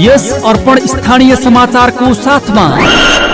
यस अर्पण स्थानीय समाचार को साथ साथमा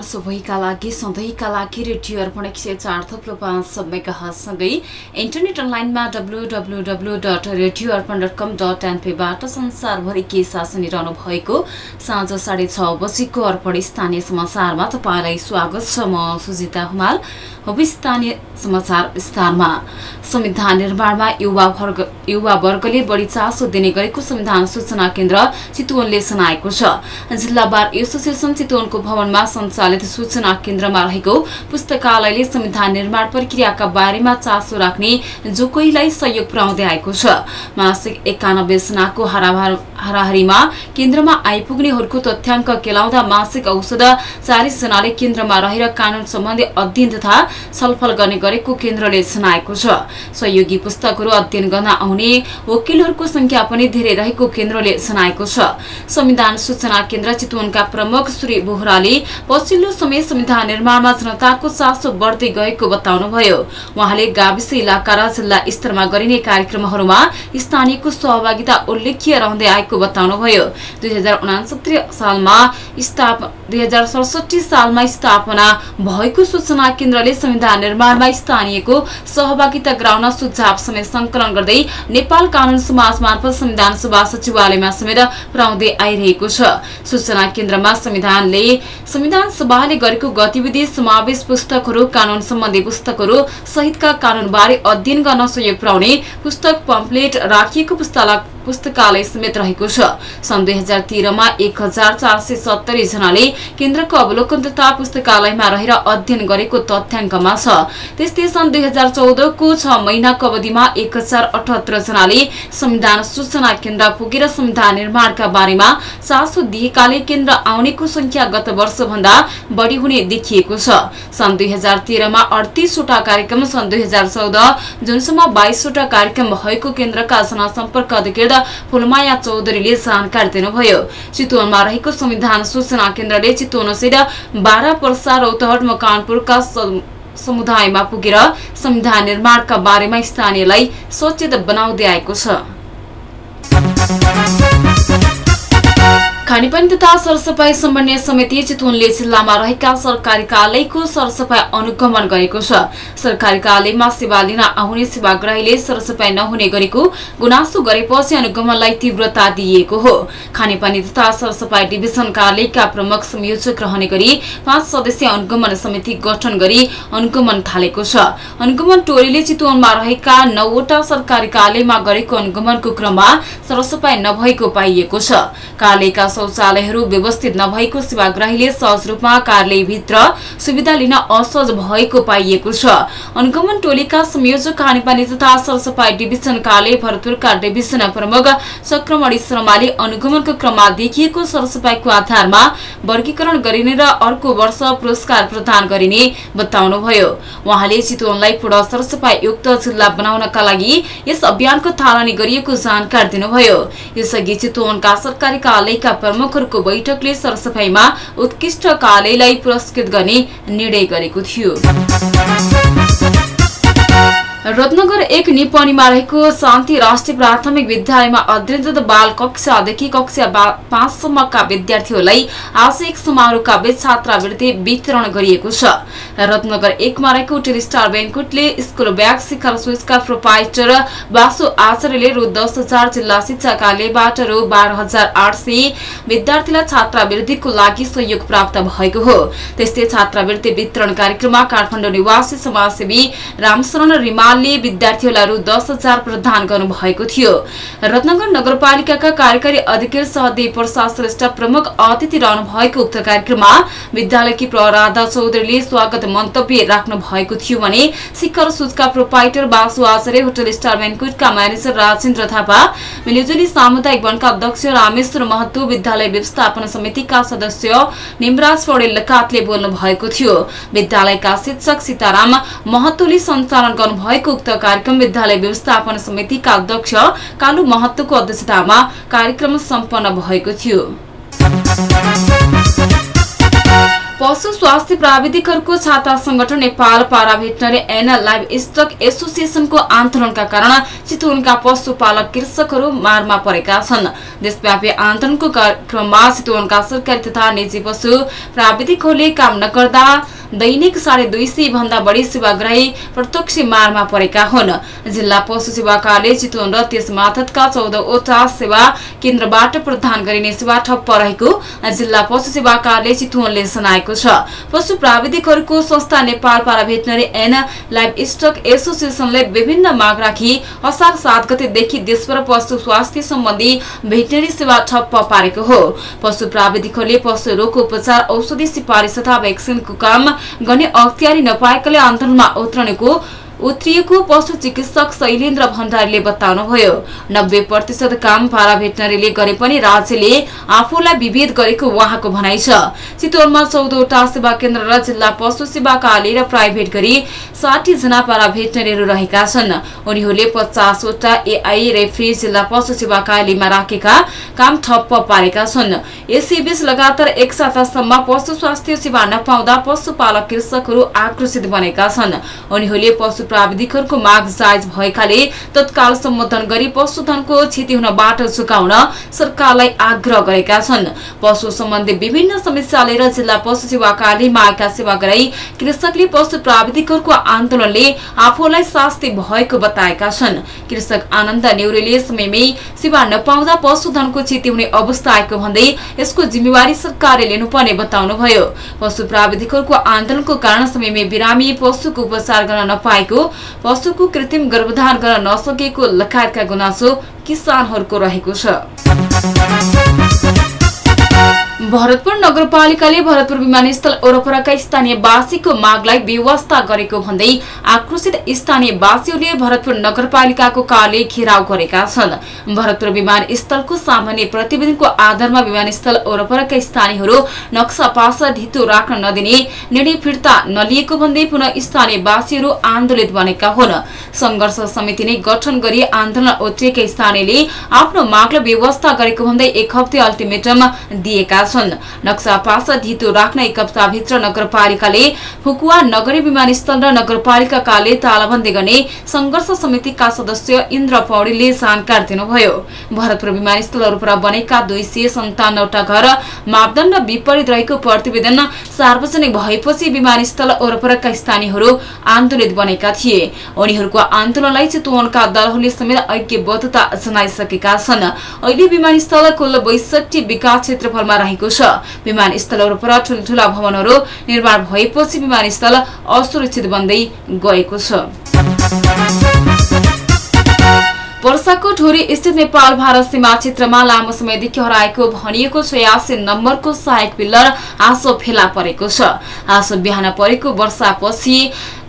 नमस्कार सबैका लागि सधैँका लागि रेडियो अर्पण एक सय चार थप्लो पाँच सँगै इन्टरनेट अनलाइनमा W W W dot radio Arpan dot com dot एनपीबाट संसारभरि के साथ सुनिरहनु भएको साँझ साढे छ बजीको अर्पण स्थानीय समाचारमा तपाईँलाई स्वागत छ म सुजिता हुमाल। स्थानीय समाचार विस्तारमा। संविधान निर्माणमा युवा वर्ग युवा वर्गले बढी चासो दिने गरेको संविधान सूचना केन्द्र चितवनले सुनाएको छ। जिल्ला बार एसोसिएसन चितवनको भवनमा सञ्चालित सूचना केन्द्रमा रहेको पुस्तकालयले संविधान निर्माण प्रक्रियाका बारेमा चासो राख्ने जो कोहीलाई सहयोग पुर्याउँदै आएको छ। मासिक एकानब्बे सनाको हाराहारीमा केन्द्रमा आइपुग्नेहरूको तथ्याङ्क केलाउँदा मासिक औषध चालिस जनाले केन्द्रमा रहेर कानून सम्बन्धी अध्ययन तथा छलफल गर्ने गरेको केन्द्रले सुनाएको छ। सहयोगी पुस्तकहरू अध्ययन गर्न आउने वकिलहरूको संख्या पनि धेरै रहेको केन्द्रले सुनाएको छ। संविधान सूचना केन्द्र चितवनका प्रमुख श्री बोहराले पछिल्लो समय संविधान निर्माणमा जनताको चासो बढ्दै गएको बताउनुभयो। उहाँले गाविस इलाका र जिल्ला स्तरमा गरिने कार्यक्रमहरूमा स्थानीयको सहभागिता उल्लेख्य रहँदै आएको बताउनुभयो। दुई सालमा दुई सालमा स्थापना भएको सूचना केन्द्रले संविधान निर्माणमा स्थानीयको सहभागिता गराउन सुझाव समेत संकलन गर्दै नेपाल कानून समाज मार्फत संविधान सभा सचिवालयमा समेत पुर्याउँदै आइरहेको छ। सूचना केन्द्रमा संविधानले संविधान सभाले गरेको गतिविधि समावेश पुस्तकहरू कानून सम्बन्धी पुस्तकहरू सहितका कानूनबारे अध्ययन गर्न सहयोग पुर्याउने पुस्तक पम्पलेट राखिएको पुस्तकालय पुस्तकालय समेत रहेको छ। सन् दुई हजार तेह्रमा एक हजार चार सय सत्तरी जनाले केन्द्रको अवलोकन तथा पुस्तकालयमा रहेर अध्ययन गरेको तथ्याङ्कमा छ। त्यस्तै सन् दुई हजार चौधको छ महिनाको अवधिमा एक हजार अठहत्तर जनाले संविधान सूचना केन्द्र पुगेर संविधान निर्माणका बारेमा चासो दिएकाले केन्द्र आउनेको संख्या गत वर्षभन्दा बढ़ी हुने देखिएको छ। सन् दुई हजार तेह्रमा अडतिसवटा कार्यक्रम सन् दुई हजार चौध जुनसम्म बाइसवटा कार्यक्रम भएको केन्द्रका जनसम्पर्क अधिकृत फुलमाया चौधरीले जानकारी दिनुभयो चितवनमा रहेको संविधान सूचना केन्द्रले चितवनसहित बाह्र पर्सा रौतहट मकानपुरका समुदायमा पुगेर संविधान निर्माणका बारेमा स्थानीयलाई सचेत बनाउँदै आएको छ। खानेपानी तथा सरसफाई समन्वय समिति चितवनले जिल्लामा रहेका सरकारी कार्यालयको सरसफाई अनुगमन गरेको छ। सरकारी कार्यालयमा सेवा लिन आउने सेवाग्राहीले सरसफाई नहुने गरेको गुनासो गरेपछि अनुगमनलाई तीव्रता दिइएको हो। खानेपानी तथा सरसफाई डिभिजन कार्यालयका प्रमुख संयोजक रहने गरी पाँच सदस्यीय अनुगमन समिति गठन गरी अनुगमन थालेको छ। अनुगमन टोलीले चितवनमा रहेका नौवटा सरकारी कार्यालयमा गरेको अनुगमनको क्रममा सरसफाई नभएको पाइएको छ। कार्यालयका शौचालयहरू व्यवस्थित नभएको सेवाग्राहीले सहज रूपमा कार्यालयभित्र सुविधा लिन असहज भएको पाइएको छ। अनुगमन टोलीका संयोजक खानेपानी तथा सरसफाई डिभिजन कार्यालय भरतपुरका डिभिजन प्रमुख चक्रमणि शर्माले अनुगमनको क्रममा देखिएको सरसफाईको आधारमा वर्गीकरण गरिने र अर्को वर्ष पुरस्कार प्रदान गरिने बताउनुभयो। उहाँले चितवनलाई पूर्ण सरसफाई युक्त जिल्ला बनाउनका लागि यस अभियानको थालनी गरिएको जानकारी दिनुभयो। यसअघि चितवनका सरकारी कार्यालयका प्रमुखहरूको बैठकले सरसफाईमा उत्कृष्ट कार्यालयलाई पुरस्कृत गर्ने निर्णय गरेको थियो। रत्नगर एक निपनीमा रहेको शान्ति राष्ट्रिय प्राथमिक विद्यालयमा अध्ययनरत बाल कक्षादेखि कक्षा पाँचसम्मका विद्यार्थीहरूलाई आज एक समारोहका बीच छात्रावृत्ति वितरण गरिएको छ। रत्नगर एकमा रहेको होटेल स्टार ब्याङ्कुटले स्कुल ब्याग शिखर स्विचका प्रोपाइटर बासु आचार्यले रु दस हजार जिल्ला शिक्षा कार्यालयबाट रु बाह्र हजार आठ सय विद्यार्थीलाई छात्रावृत्तिको लागि सहयोग प्राप्त भएको हो। त्यस्तै छात्रावृत्ति वितरण कार्यक्रममा काठमाडौँ निवासी समाजसेवी रामशरण रिमा हिमालले विद्यार्थीहरूलाई रु दस हजार प्रदान गर्नुभएको थियो। रत्नगर नगरपालिकाका कार्यकारी अधिकारी सहदेव प्रसाद श्रेष्ठ प्रमुख अतिथि रहनु भएको उक्त कार्यक्रममा विद्यालयकी प्रराधा चौधरीले स्वागत मन्तव्य राख्नु भएको थियो भने Shikhar सूचका proprietor Basu Acharya hotel star ब्याङ्कुटका manager Rajendra Thapa मिलिजुली सामुदायिक वनका अध्यक्ष रामेश्वर महतो विद्यालय व्यवस्थापन समितिका सदस्य निमराज पौडेल लगायतले बोल्नु भएको थियो। विद्यालयका शिक्षक सीताराम महतोले सञ्चालन गर्नुभएको भएको उक्त कार्यक्रम विद्यालय व्यवस्थापन समितिका अध्यक्ष कालु महत्वको अध्यक्षतामा कार्यक्रम सम्पन्न भएको थियो। पशु स्वास्थ्य प्राविधिकहरूको छाता संगठन Nepal paraveterinary and livestock एसोसिएसनको आन्दोलनका कारण चितवनका पशुपालक कृषकहरू मारमा परेका छन्। देशव्यापी आन्दोलनको क्रममा चितवनका सरकारी तथा निजी पशु प्राविधिकहरूले काम नगर्दा दैनिक साढे दुई सय भन्दा बढी सेवाग्राही प्रत्यक्ष मारमा परेका हुन्। जिल्ला पशु सेवा कार्य चितवन र त्यस माथतका चौधवटा सेवा केन्द्रबाट प्रदान गरिने सेवा ठप्प रहेको जिल्ला पशु सेवा कार्य चितवनले जनाएको छ। पशु प्राविधिकहरूको संस्था Nepal paraveterinary and livestock एसोसिएसनले विभिन्न माग राखी असार सात गतेदेखि देशभर पशु स्वास्थ्य सम्बन्धी भेटनरी सेवा ठप्प पारेको हो। पशु प्राविधिकहरूले पशु रोगको उपचार औषधि सिफारिस तथा भ्याक्सिनको काम गर्ने अख्तियारी नपाएकाले आन्दोलनमा उत्रनेको उत्रिएको पशु चिकित्सक शैलेन्द्र भण्डारीले बताउनुभयो। नब्बे प्रतिशत काम पाराभेटनरीले गरे पनि राज्यले आफूलाई विभेद गरेको उहाँको भनाइ छ। चितवनमा चौधवटा सेवा केन्द्र र जिल्ला पशु सेवा कार्यालय र प्राइभेट गरी साठी जना पाराभेटनरीहरू रहेका छन्। उनीहरूले पचासवटा एआई रेफ्री जिल्ला पशु सेवा कार्यालयमा राखेका काम ठप्प पारेका छन्। यसैबीच लगातार एक सातासम्म पशु स्वास्थ्य सेवा नपाउँदा पशुपालक कृषकहरू आक्रोशित बनेका छन्। उनीहरूले पशु प्राविधिकहरूको माग जायज भएकाले तत्काल सम्बोधन गरी पशुधनको क्षति हुनबाट चुकाउन सरकारलाई आग्रह गरेका छन्। पशु सम्बन्धी विभिन्न समस्या लिएर जिल्ला पशु सेवा कार्यालयमा आएका सेवाग्राही कृषकले पशु प्राविधिकहरूको आन्दोलनले आफूलाई शास्ति भएको बताएका छन्। कृषक आनन्द नेउरीले समयमै सेवा नपाउँदा पशुधनको क्षति हुने अवस्था आएको भन्दै यसको जिम्मेवारी सरकारले लिनुपर्ने बताउनुभयो। पशु प्राविधिकहरूको आन्दोलनको कारण समयमै बिरामी पशुको उपचार गर्न नपाएको पशुको कृत्रिम गर्भधान गर्न नसकेको लगायतका गुनासो किसानहरूको रहेको छ। भरतपुर नगरपालिकाले भरतपुर विमानस्थल वरपरका स्थानीयवासीको मागलाई व्यवस्था गरेको भन्दै आक्रोशित स्थानीयवासीहरूले भरतपुर नगरपालिकाको कार्यालय घेराउ गरेका छन्। भरतपुर विमानस्थलको सामान्य प्रतिवेदनको आधारमा विमानस्थल वरपरका स्थानीयहरू नक्सा पासा ढितो राख्न नदिने निर्णय फिर्ता नलिएको भन्दै पुनः स्थानीयवासीहरू आन्दोलित बनेका हुन्। संघर्ष समिति नै गठन गरी आन्दोलन उत्रिएका स्थानीयले आफ्नो मागलाई व्यवस्था गरेको भन्दै एक हप्ते अल्टिमेटम दिएका छन्। नक्सा पास धितो राख्न एक हप्ताभित्र नगरपालिकाले फुकुवा नगरी विमानस्थल र नगरपालिकाले तालाबन्दी गर्ने संघर्ष समितिका सदस्य इन्द्र पौडेलले जानकारी दिनुभयो। भरतपुर विमानस्थलहरू पर बनेका दुई सय सन्तानवटा घर मापदण्ड विपरीत रहेको प्रतिवेदन सार्वजनिक भएपछि विमानस्थल वरपरका स्थानीयहरू आन्दोलित बनेका थिए। उनीहरूको आन्दोलनलाई चितवनका दलहरूले समेत ऐक्यबद्धता जनाइसकेका छन्। अहिले विमानस्थल कुल बैसठी विकास क्षेत्रफलमा रहेको छ। विमानस्थलहरू पर ठूल्ठूला भवनहरू निर्माण भएपछि विमानस्थल असुरक्षित बन्दै गएको छ। वर्षाको ढोरी स्थित नेपाल भारत सीमा क्षेत्रमा लामो समयदेखि हराएको भनिएको छयासी नम्बरको सहायक पिल्लर आँसो फेला परेको छ। आँसो बिहान परेको वर्षापछि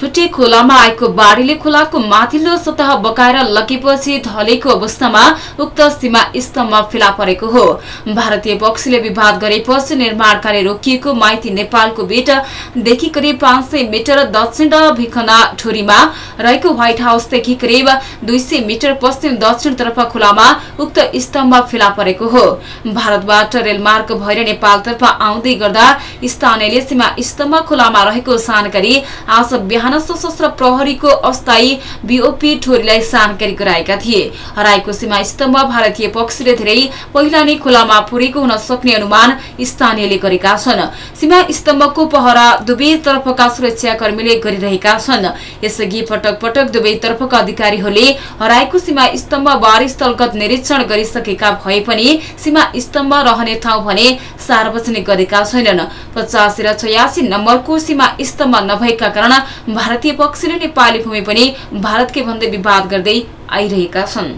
छुट्टे खोलामा आएको बाढीले खोलाको माथिल्लो सतह बकाएर लगेपछि ढलेको अवस्थामा उक्त सीमा स्तम्भ फेला परेको हो। भारतीय पक्षले विवाद गरेपछि निर्माण कार्य रोकिएको माइती नेपालको बेटदेखि करिब पाँच मिटर दक्षिण भिखना ठोरीमा रहेको व्हाइट हाउसदेखि करिब दुई सय मिटर पश्चिम दक्षिणतर्फ खोलामा उक्त स्तम्भ फेला परेको हो। भारतबाट रेलमार्ग भएर नेपालतर्फ आउँदै गर्दा स्थानीयले सीमा स्तम्भ खोलामा रहेको जानकारी आज बिहान सशस्त्र प्रहरीको अस्थायी बीओपी ठोरीलाई जानकारी गराएका थिए। हराएको सीमा स्तम्भ भारतीय पक्षले धेरै पहिला नै खोलामा पुरेको हुन सक्ने अनुमान स्थानीयले गरेका छन्। सीमा स्तम्भको पहरा दुवैतर्फका सुरक्षाकर्मीले गरिरहेका छन्। यसअघि पटक पटक दुवैतर्फका अधिकारीहरूले हराएको सीमा स्तम्भ बार स्थलगत निरीक्षण गरिसकेका भए पनि सीमा स्तम्भ रहने ठाउँ भने सार्वजनिक गरेका छैनन्। पचासी र छयासी नम्बरको सीमा स्तम्भ नभएका कारण भारतीय पक्षले नेपाली भूमि पनि भारतकै भन्दै विवाद गर्दै आइरहेका छन्।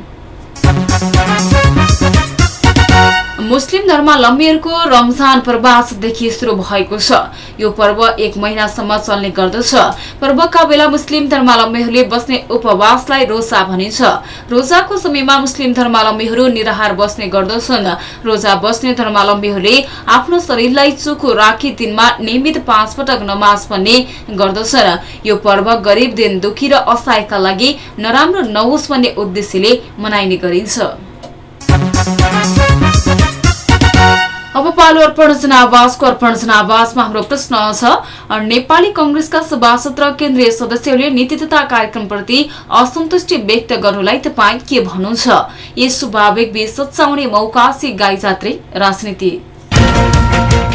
मुस्लिम धर्मावलम्बीहरूको रमजान पर्व आजदेखि शुरू भएको छ। यो पर्व एक महिनासम्म चल्ने गर्दछ। पर्वका बेला मुस्लिम धर्मावलम्बीहरूले बस्ने उपवासलाई रोजा भनिन्छ। रोजाको समयमा मुस्लिम धर्मावलम्बीहरू निराहार बस्ने गर्दछन्। रोजा बस्ने धर्मावलम्बीहरूले आफ्नो शरीरलाई चोखो राखी दिनमा नियमित पाँच पटक नमाज पढ्ने गर्दछन्। यो पर्व गरिब दिन दुखी र असहायका लागि नराम्रो नहोस् भन्ने उद्देश्यले मनाइने गरिन्छ। अब पालो अर्पण जनावासको अर्पण जनावासमा हाम्रो प्रश्न छ नेपाली कंग्रेसका सभासद र केन्द्रीय सदस्यहरूले नीति तथा कार्यक्रमप्रति असन्तुष्टि व्यक्त गर्नुलाई तपाईँ के भन्नुहुन्छ? यस स्वाभाविक बीच सच्याउने मौकासी गाई जात्रे राजनीति।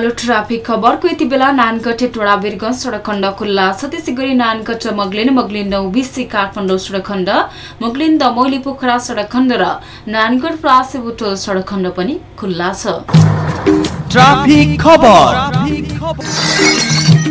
पालो ट्राफिक खबरको यति बेला नानगढे टोडा वीरगंज सडक खण्ड खुल्ला छ। त्यसै गरी नानगढ मगलिन मगलिन नौबिसी काठमाडौँ सडक खण्ड मगलिन दमौली पोखरा सडक खण्ड र नानगढ प्रासे बुटोल सडक खण्ड पनि खुल्ला छ।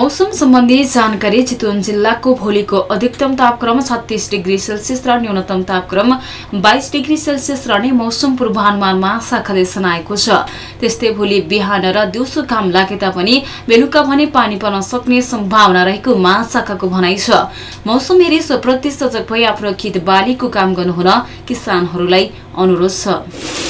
मौसम सम्बन्धी जानकारी चितवन जिल्लाको भोलिको अधिकतम तापक्रम छत्तिस डिग्री सेल्सियस र न्यूनतम तापक्रम बाइस डिग्री सेल्सियस रहने मौसम पूर्वानुमान महाशाखाले जनाएको छ। त्यस्तै भोलि बिहान र दिउँसो घाम लागे तापनि बेलुका भने पानी पर्न सक्ने सम्भावना रहेको महाशाखाको भनाइ छ। मौसम हेरी स्वप्रति सजग भई आफ्नो खेत बालीको काम गर्नुहुन किसानहरूलाई अनुरोध छ।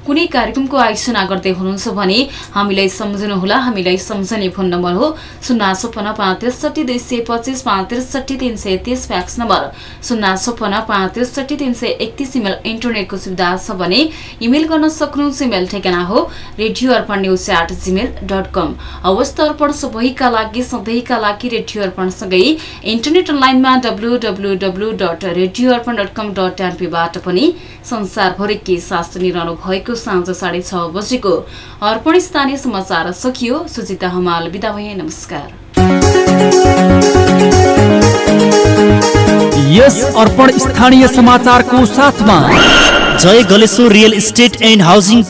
कुनै कार्यक्रमको आयोजना गर्दै हुनुहुन्छ भने हामीलाई सम्झनुहोला। हामीलाई सम्झने फोन नम्बर हो शून्य छपन्न पाँच त्रिसठी दुई सय पच्चिस पाँच त्रिसठी तिन सय तिस फ्याक्स नम्बर। शून्य छपन्न पाँच त्रिसठी तिन सय एकतिस इमेल इन्टरनेटको सुविधा छ भने इमेल गर्न सक्नुहुन्छ। इमेल ठेगाना हो radio Arpan news at Gmail dot com अवस्था अर्पण सबैका लागि सधैँका लागि रेडियो अर्पणसँगै इन्टरनेट अनलाइनमा W W W dot radio Arpan dot com dot एनपीबाट पनि संसारभरि के साथ सुनिरहनु भएको साँझ साढे छ बजेको अर्पण स्थानीय समाचार सकियो। सुजिता हमाल बिदा भए नमस्कार। यस अर्पण स्थानीय समाचारको साथमा Jay Galeshwar real estate and housing